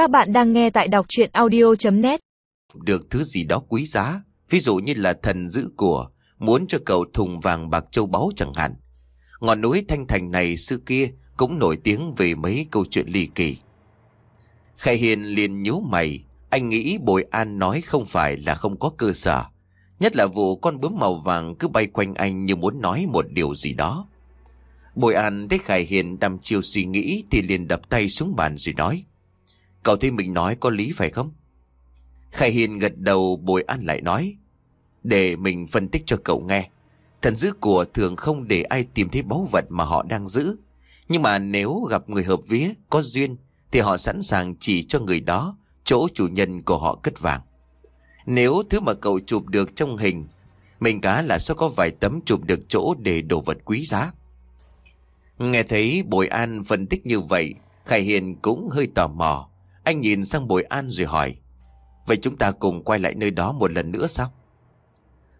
Các bạn đang nghe tại đọc chuyện audio.net Được thứ gì đó quý giá, ví dụ như là thần giữ của, muốn cho cậu thùng vàng bạc châu báu chẳng hạn. Ngọn núi Thanh Thành này xưa kia cũng nổi tiếng về mấy câu chuyện ly kỳ. Khai Hiền liền nhíu mày, anh nghĩ Bồi An nói không phải là không có cơ sở. Nhất là vụ con bướm màu vàng cứ bay quanh anh như muốn nói một điều gì đó. Bồi An thấy Khải Hiền đăm chiêu suy nghĩ thì liền đập tay xuống bàn rồi nói. Cậu thấy mình nói có lý phải không? Khải Hiền gật đầu Bồi An lại nói. Để mình phân tích cho cậu nghe. Thần giữ của thường không để ai tìm thấy báu vật mà họ đang giữ. Nhưng mà nếu gặp người hợp vía, có duyên, thì họ sẵn sàng chỉ cho người đó chỗ chủ nhân của họ cất vàng. Nếu thứ mà cậu chụp được trong hình, mình cá là sẽ có vài tấm chụp được chỗ để đồ vật quý giá. Nghe thấy Bồi An phân tích như vậy, Khải Hiền cũng hơi tò mò. Anh nhìn sang Bồi An rồi hỏi, Vậy chúng ta cùng quay lại nơi đó một lần nữa sao?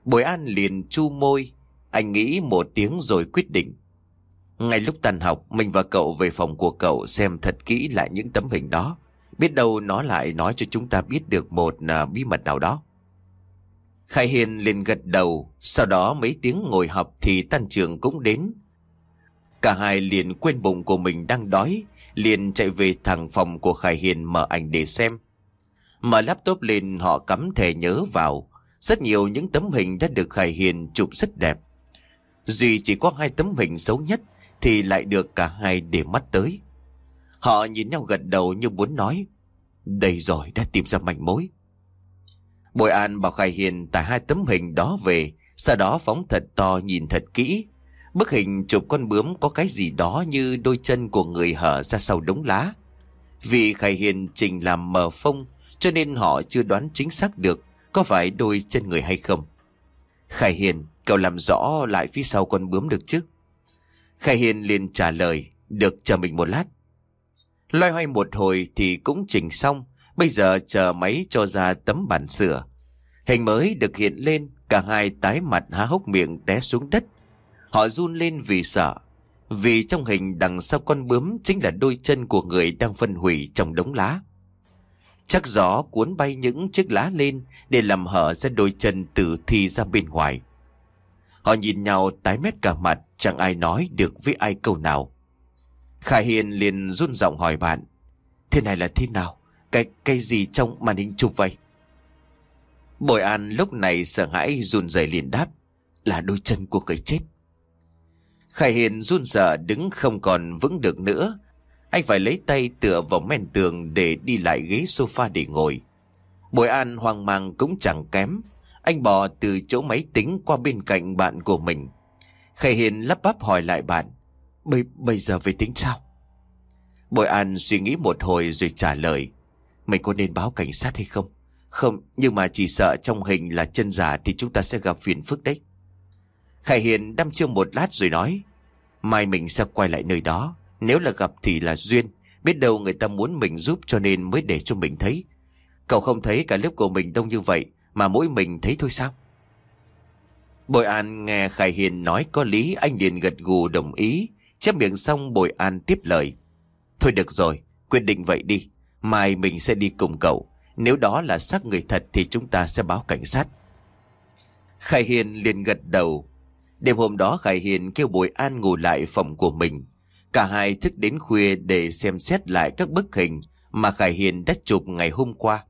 Bồi An liền chu môi, anh nghĩ một tiếng rồi quyết định. Ngay lúc tan học, mình và cậu về phòng của cậu xem thật kỹ lại những tấm hình đó. Biết đâu nó lại nói cho chúng ta biết được một à, bí mật nào đó. Khai Hiền liền gật đầu, sau đó mấy tiếng ngồi học thì tan trường cũng đến. Cả hai liền quên bụng của mình đang đói, liền chạy về thẳng phòng của Khải Hiền mở ảnh để xem. Mở laptop lên họ cắm thẻ nhớ vào. Rất nhiều những tấm hình đã được Khải Hiền chụp rất đẹp. Duy chỉ có hai tấm hình xấu nhất thì lại được cả hai để mắt tới. Họ nhìn nhau gật đầu như muốn nói. Đây rồi đã tìm ra manh mối. Bội An bảo Khải Hiền tải hai tấm hình đó về, sau đó phóng thật to nhìn thật kỹ. Bức hình chụp con bướm có cái gì đó như đôi chân của người hở ra sau đống lá. Vì Khải Hiền trình làm mờ phông, cho nên họ chưa đoán chính xác được có phải đôi chân người hay không. Khải Hiền, cậu làm rõ lại phía sau con bướm được chứ? Khải Hiền liền trả lời, được chờ mình một lát. Loay hoay một hồi thì cũng chỉnh xong, bây giờ chờ máy cho ra tấm bản sửa. Hình mới được hiện lên, cả hai tái mặt há hốc miệng té xuống đất. Họ run lên vì sợ, vì trong hình đằng sau con bướm chính là đôi chân của người đang phân hủy trong đống lá. Chắc gió cuốn bay những chiếc lá lên để làm hở ra đôi chân tử thi ra bên ngoài. Họ nhìn nhau tái mét cả mặt, chẳng ai nói được với ai câu nào. Khải Hiền liền run giọng hỏi bạn. Thế này là thế nào? Cái cái gì trong màn hình chụp vậy? bồi An lúc này sợ hãi run rẩy liền đáp. Là đôi chân của người chết. Khải Hiền run sợ đứng không còn vững được nữa. Anh phải lấy tay tựa vào men tường để đi lại ghế sofa để ngồi. Bội An hoang mang cũng chẳng kém. Anh bò từ chỗ máy tính qua bên cạnh bạn của mình. Khải Hiền lắp bắp hỏi lại bạn. Bây, bây giờ về tính sao? Bội An suy nghĩ một hồi rồi trả lời. Mình có nên báo cảnh sát hay không? Không, nhưng mà chỉ sợ trong hình là chân giả thì chúng ta sẽ gặp phiền phức đấy. Khải Hiền đăm chiêu một lát rồi nói. Mai mình sẽ quay lại nơi đó. Nếu là gặp thì là duyên. Biết đâu người ta muốn mình giúp cho nên mới để cho mình thấy. Cậu không thấy cả lớp của mình đông như vậy mà mỗi mình thấy thôi sao? Bội An nghe Khải Hiền nói có lý anh liền gật gù đồng ý. Chép miệng xong Bội An tiếp lời. Thôi được rồi, quyết định vậy đi. Mai mình sẽ đi cùng cậu. Nếu đó là xác người thật thì chúng ta sẽ báo cảnh sát. Khải Hiền liền gật đầu. Đêm hôm đó Khải Hiền kêu Bội An ngủ lại phòng của mình. Cả hai thức đến khuya để xem xét lại các bức hình mà Khải Hiền đã chụp ngày hôm qua.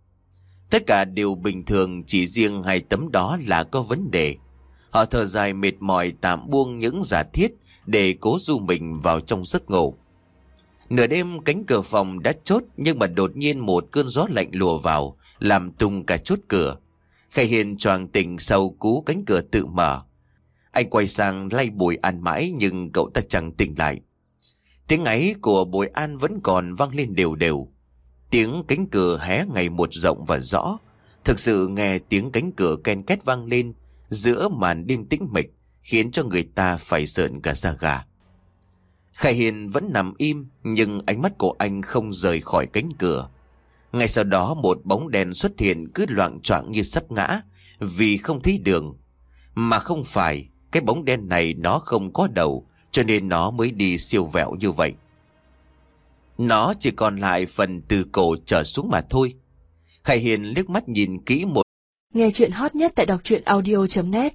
Tất cả đều bình thường, chỉ riêng hai tấm đó là có vấn đề. Họ thở dài mệt mỏi tạm buông những giả thiết để cố du mình vào trong giấc ngủ. Nửa đêm cánh cửa phòng đã chốt nhưng mà đột nhiên một cơn gió lạnh lùa vào, làm tung cả chốt cửa. Khải Hiền choàng tỉnh sau cú cánh cửa tự mở. Anh quay sang lay bùi an mãi nhưng cậu ta chẳng tỉnh lại. Tiếng ấy của bùi an vẫn còn vang lên đều đều. Tiếng cánh cửa hé ngày một rộng và rõ. Thực sự nghe tiếng cánh cửa ken két vang lên giữa màn đêm tĩnh mịch khiến cho người ta phải sợn cả da gà. Khải Hiền vẫn nằm im nhưng ánh mắt của anh không rời khỏi cánh cửa. Ngay sau đó một bóng đèn xuất hiện cứ loạn choạng như sắp ngã vì không thấy đường. Mà không phải, cái bóng đen này nó không có đầu, cho nên nó mới đi siêu vẹo như vậy. Nó chỉ còn lại phần từ cổ trở xuống mà thôi. Khải Hiền liếc mắt nhìn kỹ một Nghe chuyện hot nhất tại đọc truyện audio.net